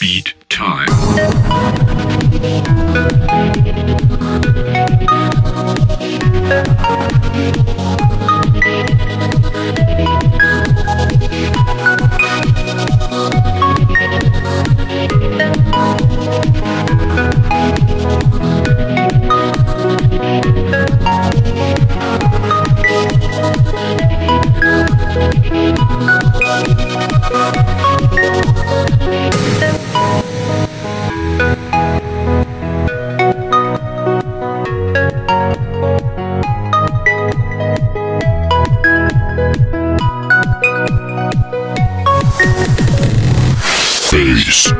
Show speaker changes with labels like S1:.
S1: Beat time. face.